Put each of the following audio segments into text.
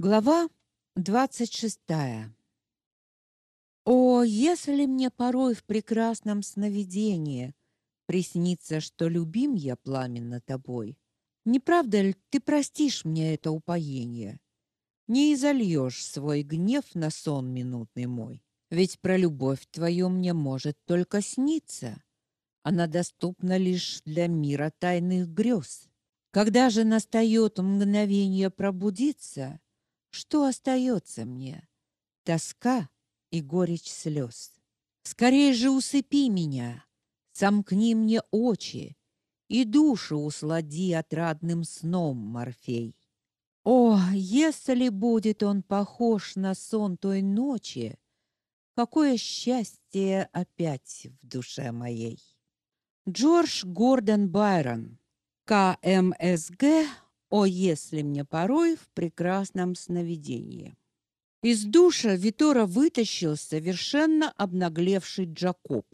Глава двадцать шестая. О, если мне порой в прекрасном сновидении приснится, что любим я пламенно тобой, не правда ли ты простишь мне это упоение? Не изольешь свой гнев на сон минутный мой, ведь про любовь твою мне может только сниться. Она доступна лишь для мира тайных грез. Когда же настает мгновение пробудиться, что остается мне? Тоска и горечь слез. Скорее же усыпи меня, сомкни мне очи и душу услади отрадным сном, Морфей. О, если будет он похож на сон той ночи, какое счастье опять в душе моей. Джордж Гордон Байрон. КМСГ о, если мне порой в прекрасном сновидении. Из душа Витора вытащил совершенно обнаглевший Джакоб.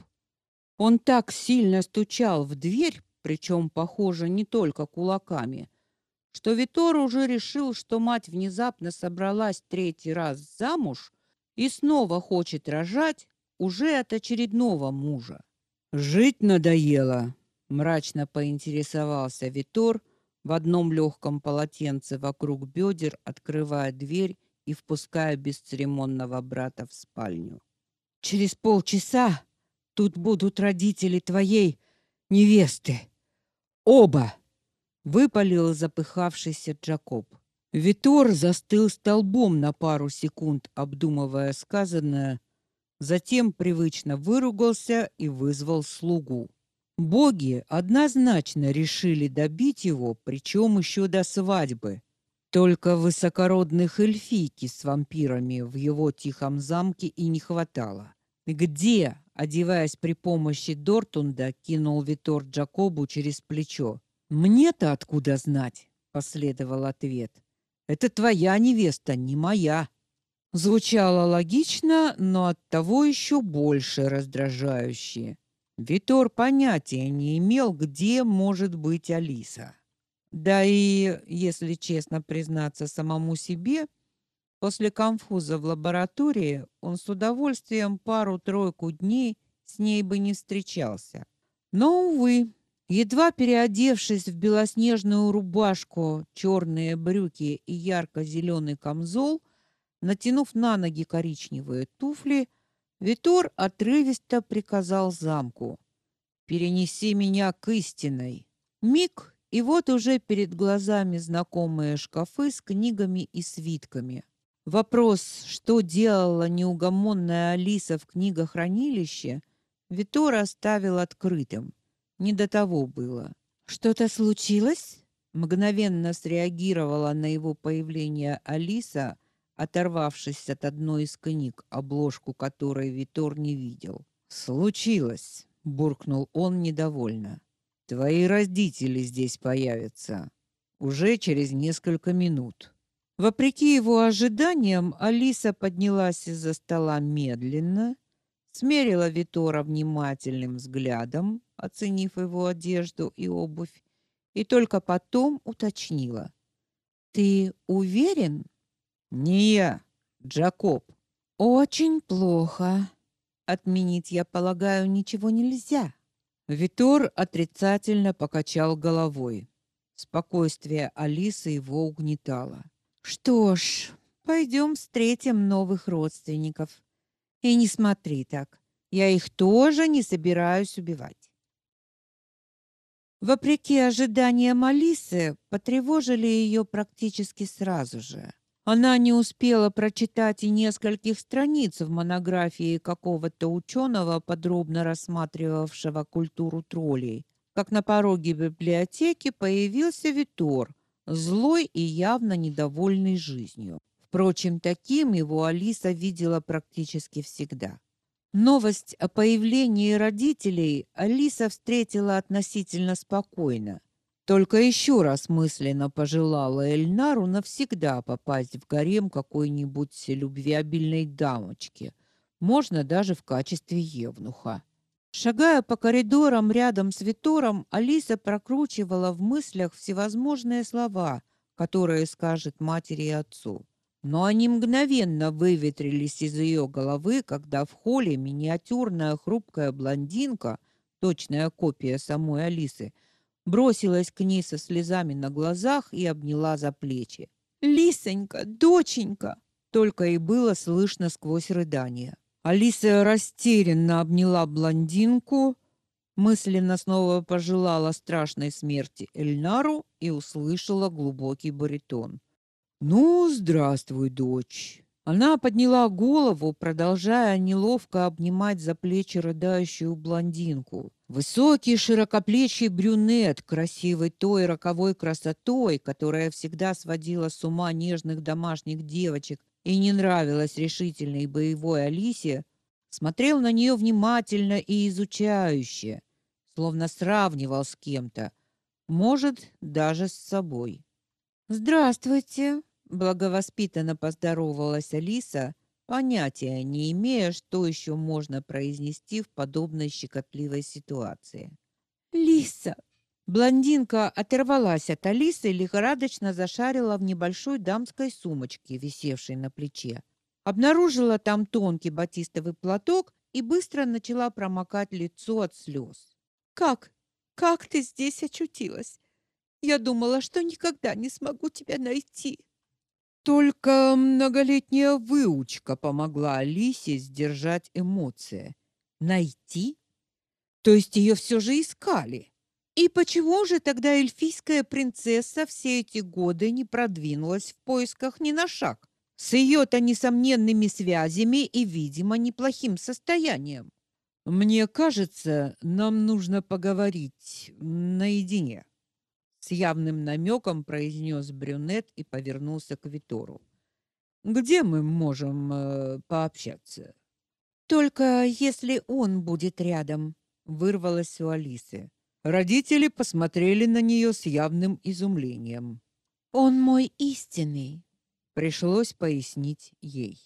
Он так сильно стучал в дверь, причем, похоже, не только кулаками, что Витор уже решил, что мать внезапно собралась третий раз замуж и снова хочет рожать уже от очередного мужа. Жить надоело, мрачно поинтересовался Витор в одном легком полотенце вокруг бедер, открывая дверь и впуская бесцеремонного брата в спальню. Через полчаса тут будут родители твоей невесты. Оба, выпалил запыхавшийся Джакоб. Витор застыл столбом на пару секунд, обдумывая сказанное, затем привычно выругался и вызвал слугу. Боги однозначно решили добить его, причем еще до свадьбы. Только высокородных эльфийки с вампирами в его тихом замке и не хватало. Где, одеваясь при помощи Дортунда, кинул Витор Джакобу через плечо. Мне-то откуда знать? последовал ответ. Это твоя невеста, не моя. Звучало логично, но оттого еще больше раздражающе. Витор понятия не имел, где может быть Алиса. Да и, если честно признаться самому себе, после конфуза в лаборатории он с удовольствием пару-тройку дней с ней бы не встречался. Но, увы, едва переодевшись в белоснежную рубашку, черные брюки и ярко-зеленый камзол, натянув на ноги коричневые туфли, Витор отрывисто приказал замку: "Перенеси меня к истинной". Миг, и вот уже перед глазами знакомые шкафы с книгами и свитками. Вопрос, что делала неугомонная Алиса в книгохранилище, Витор оставил открытым. Не до того было. Что-то случилось? Мгновенно среагировала на его появление Алиса, оторвавшись от одной из книг, обложку которой Витор не видел. Случилось, буркнул он недовольно. Твои родители здесь появятся уже через несколько минут. Вопреки его ожиданиям, Алиса поднялась из-за стола медленно, смерила Витора внимательным взглядом, оценив его одежду и обувь, и только потом уточнила: "Ты уверен, не я, Джакоб. Очень плохо. Отменить, я полагаю, ничего нельзя. Витор отрицательно покачал головой. Спокойствие Алисы его угнетало. Что ж, пойдем встретим новых родственников. И не смотри так. Я их тоже не собираюсь убивать. Вопреки ожиданиям Алисы, потревожили ее практически сразу же. Она не успела прочитать и нескольких страниц в монографии какого-то ученого, подробно рассматривавшего культуру троллей, как на пороге библиотеки появился Витор, злой и явно недовольный жизнью. Впрочем, таким его Алиса видела практически всегда. Новость о появлении родителей Алиса встретила относительно спокойно. Только еще раз мысленно пожелала Эльнару навсегда попасть в гарем какой-нибудь любвеобильной дамочки, можно даже в качестве евнуха. Шагая по коридорам рядом с Витором, Алиса прокручивала в мыслях всевозможные слова, которые скажет матери и отцу. но они мгновенно выветрились из ее головы, когда в холле миниатюрная хрупкая блондинка, точная копия самой Алисы, бросилась к ней со слезами на глазах и обняла за плечи. «Лисонька, доченька!» Только и было слышно сквозь рыдания. Алиса растерянно обняла блондинку, мысленно снова пожелала страшной смерти Эльнару и услышала глубокий баритон. «Ну, здравствуй, дочь!» Она подняла голову, продолжая неловко обнимать за плечи рыдающую блондинку. Высокий, широкоплечий брюнет, красивый той роковой красотой, которая всегда сводила с ума нежных домашних девочек и не нравилась решительной боевой Алисе, смотрел на нее внимательно и изучающе, словно сравнивал с кем-то, может, даже с собой. «Здравствуйте!» Благовоспитанно поздоровалась Алиса, понятия не имея, что еще можно произнести в подобной щекотливой ситуации. «Лиса!» Блондинка оторвалась от Алисы и лихорадочно зашарила в небольшой дамской сумочке, висевшей на плече. Обнаружила там тонкий батистовый платок и быстро начала промокать лицо от слез. «Как? Как ты здесь очутилась? Я думала, что никогда не смогу тебя найти». Только многолетняя выучка помогла Алисе сдержать эмоции. Найти? То есть ее все же искали. И почему же тогда эльфийская принцесса все эти годы не продвинулась в поисках ни на шаг? С ее-то несомненными связями и, видимо, неплохим состоянием. Мне кажется, нам нужно поговорить наедине с явным намеком произнес брюнет и повернулся к Витору. Где мы можем э, пообщаться? Только если он будет рядом, вырвалось у Алисы. Родители посмотрели на нее с явным изумлением. Он мой истинный, пришлось пояснить ей.